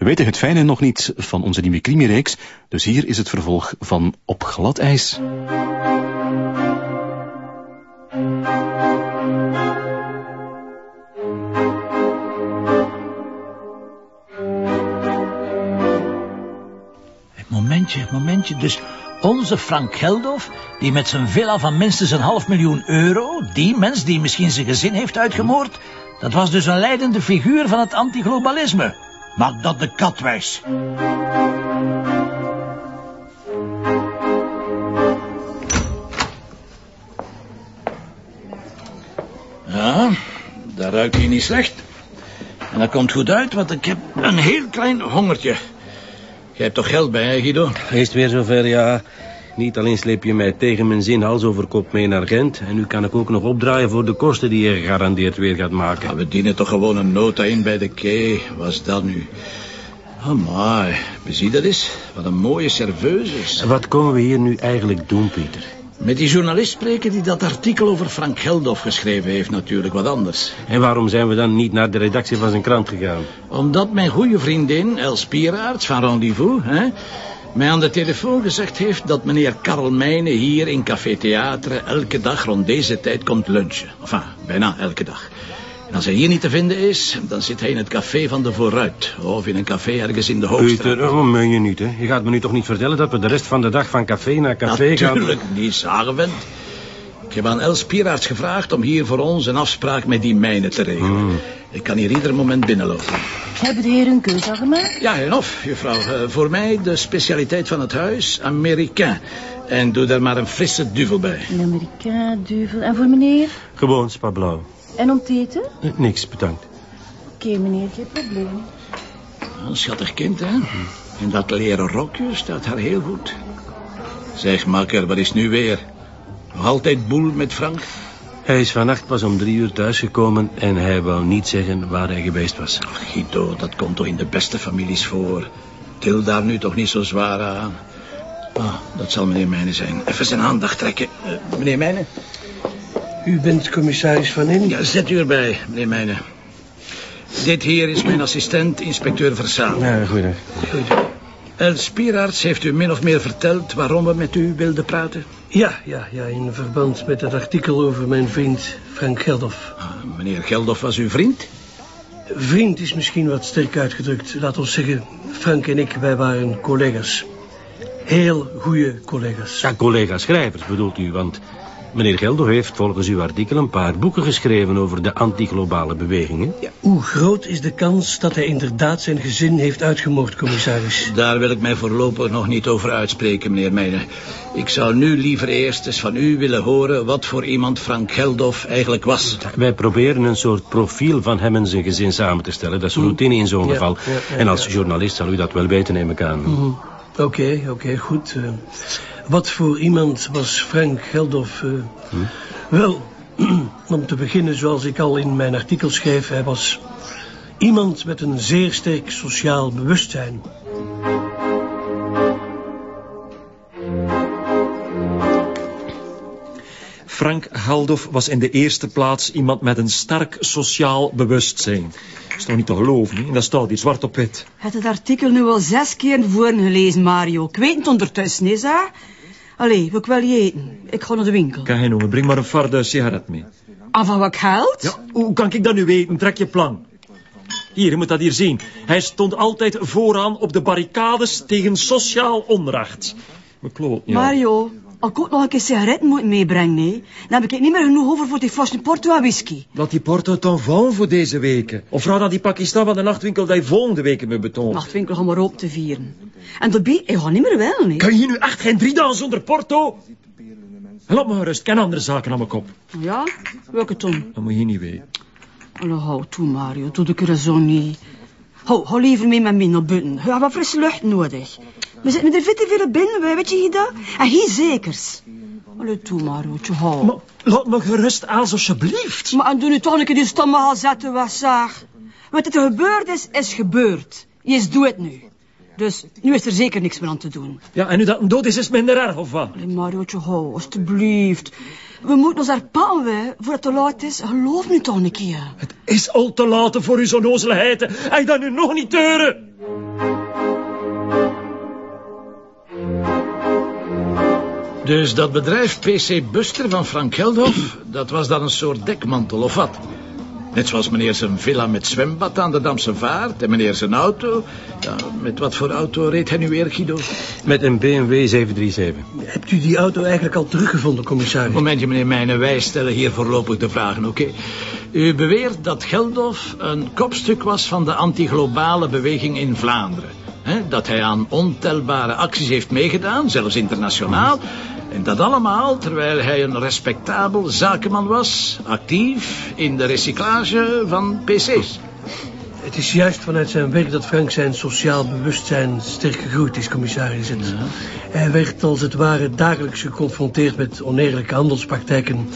We weten het fijne nog niet van onze nieuwe crimireeks, dus hier is het vervolg van Op glad ijs. Momentje, momentje. Dus onze Frank Geldof, die met zijn villa van minstens een half miljoen euro... die mens die misschien zijn gezin heeft uitgemoord... dat was dus een leidende figuur van het antiglobalisme. Maak dat de kat wijs. Ja, dat ruikt hier niet slecht. En dat komt goed uit, want ik heb een heel klein hongertje. Jij hebt toch geld bij, hè, Guido? Is weer zover, ja. Niet alleen sleep je mij tegen mijn zin hals over kop mee naar Gent... en nu kan ik ook nog opdraaien voor de kosten die je gegarandeerd weer gaat maken. Ja, we dienen toch gewoon een nota in bij de kei. Wat is dat nu? Oh, maar, bezie dat eens. Wat een mooie serveuse. Wat komen we hier nu eigenlijk doen, Pieter? Met die journalist spreken die dat artikel over Frank Geldof geschreven heeft natuurlijk wat anders. En waarom zijn we dan niet naar de redactie van zijn krant gegaan? Omdat mijn goede vriendin Els Pieraerts van Rendezvous... Hè, mij aan de telefoon gezegd heeft dat meneer Karl Meijnen hier in Café Theater elke dag rond deze tijd komt lunchen. Enfin, bijna elke dag. En als hij hier niet te vinden is, dan zit hij in het café van de Vooruit. Of in een café ergens in de Hoofdstraat. Peter, oh, meen je niet, hè? Je gaat me nu toch niet vertellen dat we de rest van de dag van café naar café gaan... Natuurlijk niet, Zagenwend. Ik heb aan Els Pieraerts gevraagd om hier voor ons een afspraak met die mijnen te regelen. Hmm. Ik kan hier ieder moment binnenlopen. Hebben de heren een keuze al gemaakt? Ja, en of, juffrouw. Eh, voor mij de specialiteit van het huis, Amerikaan. En doe daar maar een frisse duvel bij. Een Amerikaan, duvel. En voor meneer? Gewoon spa blauw. En om te eten? Niks, bedankt. Oké, meneer, geen probleem. Een schattig kind, hè? En dat leren rokje staat haar heel goed. Zeg, makker, wat is nu weer? Nog altijd boel met Frank? Hij is vannacht pas om drie uur thuisgekomen... en hij wou niet zeggen waar hij geweest was. Ach, Guido, dat komt toch in de beste families voor. Til daar nu toch niet zo zwaar aan. Ah, dat zal meneer Mijnen zijn. Even zijn aandacht trekken. Eh, meneer Mijnen? U bent commissaris Van In? Ja, zet u erbij, meneer Mijnen. Dit hier is mijn assistent, inspecteur Versaan. Ja, goeiedag. Els Pieraerts heeft u min of meer verteld waarom we met u wilden praten? Ja, ja, ja, in verband met het artikel over mijn vriend Frank Geldof. Ah, meneer Geldof was uw vriend? Vriend is misschien wat sterk uitgedrukt. Laat ons zeggen, Frank en ik, wij waren collega's. Heel goede collega's. Ja, collega-schrijvers bedoelt u, want... Meneer Geldo heeft volgens uw artikel een paar boeken geschreven over de antiglobale bewegingen. Ja, hoe groot is de kans dat hij inderdaad zijn gezin heeft uitgemoord, commissaris? Daar wil ik mij voorlopig nog niet over uitspreken, meneer Meijnen. Ik zou nu liever eerst eens van u willen horen wat voor iemand Frank Geldof eigenlijk was. Wij proberen een soort profiel van hem en zijn gezin samen te stellen. Dat is routine in zo'n Ja, geval. ja, ja, en als ja. journalist zal u dat wel weten, neem ik aan. Mhm. Oké, oké, goed. Eh, wat voor iemand was Frank Geldof? eh? Wel, om te beginnen, zoals ik al in mijn artikel schreef... hij was iemand met een zeer sterk sociaal bewustzijn. Frank Geldof was in de eerste plaats iemand met een sterk sociaal bewustzijn. Dat is toch niet te geloven, dat staat hier zwart op wit. Het het artikel nu al zes keer voor gelezen, Mario. Ik weet het ondertussen, is hè? Allee, wil je eten? Ik ga naar de winkel. Kan geen jongen, breng maar een farde sigaret mee. En van wat geld? Ja, hoe kan ik dat nu weten? Trek je plan. Hier, je moet dat hier zien. Hij stond altijd vooraan op de barricades tegen sociaal onrecht. Kloot, ja. Mario, als ik ook nog een keer sigaretten moet meebrengen, nee, dan heb ik niet meer genoeg over voor die flesje Porto en whisky. Laat die porto dan vallen voor deze weken. Of vraag aan die Pakistan van de nachtwinkel dat je volgende weken me betoont. Nachtwinkel gaan maar op te vieren. En daarbij, ik ga niet meer wel, nee. Kan je nu echt geen drie dagen zonder porto? Laat me maar rust, ik ken andere zaken aan mijn kop. Ja? Welke ton? Dat moet je niet weten. Allee, hou toe, Mario. Doe de corazon niet. Hou, hou liever mee met mij naar buiten. We hebben frisse lucht nodig. We zitten er veel te veel binnen, wij, weet je dat? En hier zekers. Allee, toe, Mario. Hou. Maar laat me gerust, Els, alsjeblieft. Maar en doe nu toch een keer die stomme hal zetten, wat zeg. Wat er gebeurd is, is gebeurd. Yes, doe het nu. Dus nu is er zeker niks meer aan te doen. Ja, en nu dat een dood is, is het minder erg, of wat? Allee, Mariootje, oh, hou, alstublieft. We moeten ons herpakken, wij voor het te laat is. Geloof nu toch een keer. Het is al te laat voor uw zonnozeligheid. En dan nu nog niet teuren. Dus dat bedrijf PC Buster van Frank Geldof, dat was dan een soort dekmantel, of wat? Net zoals meneer zijn villa met zwembad aan de Damse Vaart en meneer zijn auto. Ja, met wat voor auto reed hij nu weer, Guido? Met een BMW 737. Hebt u die auto eigenlijk al teruggevonden, commissaris? Momentje, meneer Mijnen, wij stellen hier voorlopig de vragen, oké? U beweert dat Geldhof een kopstuk was van de antiglobale beweging in Vlaanderen. Hè? Dat hij aan ontelbare acties heeft meegedaan, zelfs internationaal. En dat allemaal terwijl hij een respectabel zakenman was, actief in de recyclage van PC's. Het is juist vanuit zijn werk dat Frank zijn sociaal bewustzijn sterk gegroeid is, commissaris. Hij werd als het ware dagelijks geconfronteerd met oneerlijke handelspraktijken.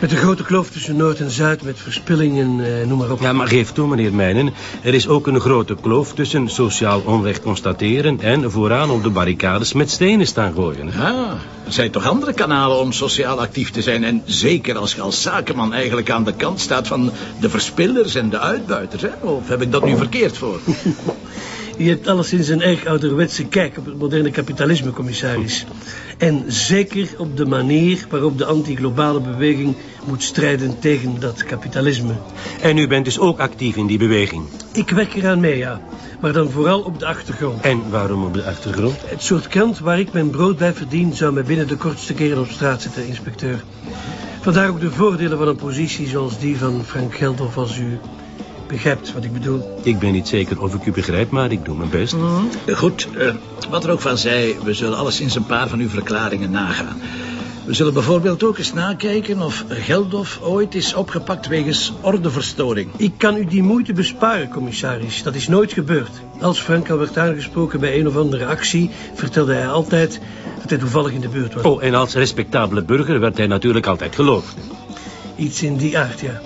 Met de grote kloof tussen Noord en Zuid, met verspillingen, eh, noem maar op. Ja, maar geef toe, meneer Mijnen. Er is ook een grote kloof tussen sociaal onrecht constateren... en vooraan op de barricades met stenen staan gooien. hè? Ja, er zijn toch andere kanalen om sociaal actief te zijn. En zeker als je als zakenman eigenlijk aan de kant staat van de verspillers en de uitbuiters. Hè? Of heb ik dat nu verkeerd voor? Je hebt alleszins een erg ouderwetse kijk op het moderne kapitalisme, commissaris. En zeker op de manier waarop de anti-globale beweging moet strijden tegen dat kapitalisme. En u bent dus ook actief in die beweging. Ik werk eraan mee, ja. Maar dan vooral op de achtergrond. En waarom op de achtergrond? Het soort krant waar ik mijn brood bij verdien... zou mij binnen de kortste keren op straat zetten, inspecteur. Vandaar ook de voordelen van een positie zoals die van Frank Geldof... als u begrijpt wat ik bedoel. Ik ben niet zeker of ik u begrijp, maar ik doe mijn best. Goed, eh, wat er ook van zij, we zullen alleszins een paar van uw verklaringen nagaan. We zullen bijvoorbeeld ook eens nakijken of Geldof ooit is opgepakt wegens ordeverstoring. Ik kan u die moeite besparen, commissaris. Dat is nooit gebeurd. Als Frank al werd aangesproken bij een of andere actie... vertelde hij altijd dat hij toevallig in de buurt was. Oh, en als respectabele burger werd hij natuurlijk altijd geloofd. Iets in die aard, ja.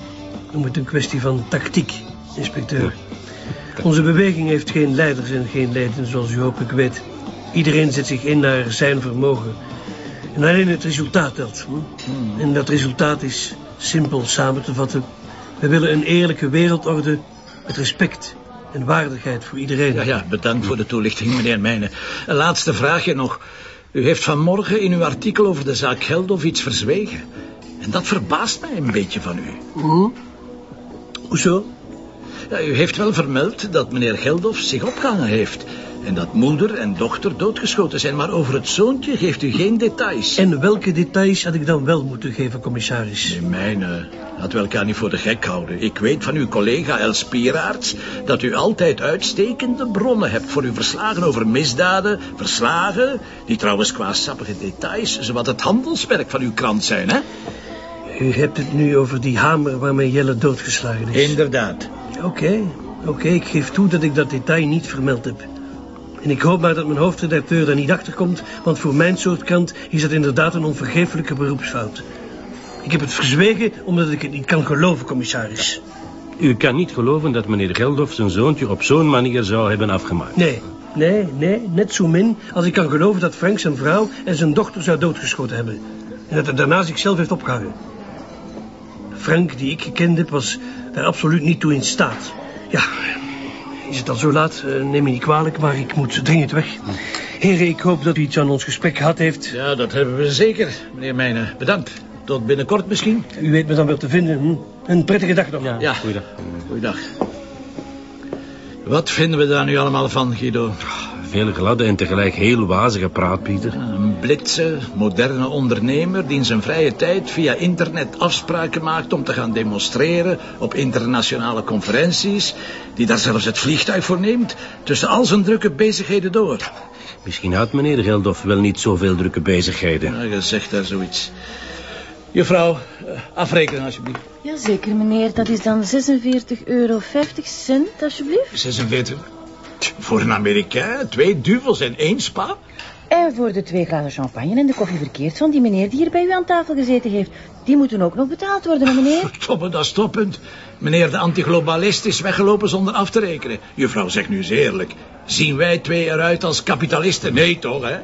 Noem het een kwestie van tactiek, inspecteur. Onze beweging heeft geen leiders en geen leden, zoals u hopelijk weet. Iedereen zet zich in naar zijn vermogen. En alleen het resultaat telt. hm? En dat resultaat is simpel samen te vatten. We willen een eerlijke wereldorde met respect en waardigheid voor iedereen. Ja, ja, bedankt voor de toelichting, meneer Mijnen. Een laatste vraagje nog. U heeft vanmorgen in uw artikel over de zaak Geldof iets verzwegen. En dat verbaast mij een beetje van u. Hoezo? Ja, u heeft wel vermeld dat meneer Geldof zich opgehangen heeft. En dat moeder en dochter doodgeschoten zijn. Maar over het zoontje geeft u geen details. En welke details had ik dan wel moeten geven, commissaris? Nee, mijne. Laten we elkaar niet voor de gek houden. Ik weet van uw collega Els Pieraerts dat u altijd uitstekende bronnen hebt voor uw verslagen over misdaden. Verslagen die trouwens qua sappige details zowat het handelswerk van uw krant zijn, hè? U hebt het nu over die hamer waarmee Jelle doodgeslagen is. Inderdaad. Oké, oké, ik geef toe dat ik dat detail niet vermeld heb. En ik hoop maar dat mijn hoofdredacteur daar niet achter komt, want voor mijn soort krant is dat inderdaad een onvergeeflijke beroepsfout. Ik heb het verzwegen omdat ik het niet kan geloven, commissaris. U kan niet geloven dat meneer Geldof zijn zoontje op zo'n manier zou hebben afgemaakt. Nee, nee, nee, net zo min als ik kan geloven dat Frank zijn vrouw en zijn dochter zou doodgeschoten hebben. En dat hij daarna zichzelf heeft opgehangen. Frank, die ik gekend heb, was daar absoluut niet toe in staat. Ja, is het al zo laat? Eh, neem me niet kwalijk, maar ik moet dringend weg. Heren, ik hoop dat u iets aan ons gesprek gehad heeft. Ja, dat hebben we zeker, meneer Mijnen. Bedankt. Tot binnenkort misschien. U weet me dan wel te vinden. Hm? Een prettige dag nog. Ja. Goeiedag. Goeiedag. Wat vinden we daar nu allemaal van, Guido? Veel gladde en tegelijk heel wazige praat, Pieter. Een blitse, moderne ondernemer die in zijn vrije tijd via internet afspraken maakt om te gaan demonstreren op internationale conferenties, die daar zelfs het vliegtuig voor neemt, tussen al zijn drukke bezigheden door. Misschien had meneer Geldof wel niet zoveel drukke bezigheden. Ja, je zegt daar zoiets. Juffrouw, eh, afrekenen alsjeblieft. Jazeker, meneer. Dat is dan 46,50 euro cent, alsjeblieft. 46. Voor een Amerikaan, twee duvels en één spa? En voor de twee glazen champagne en de koffie verkeerd van die meneer die hier bij u aan tafel gezeten heeft. Die moeten ook nog betaald worden, meneer. Stoppen, dat is toppunt. Meneer de antiglobalist is weggelopen zonder af te rekenen. Juffrouw, zeg nu eens eerlijk. Zien wij twee eruit als kapitalisten? Nee, toch, hè?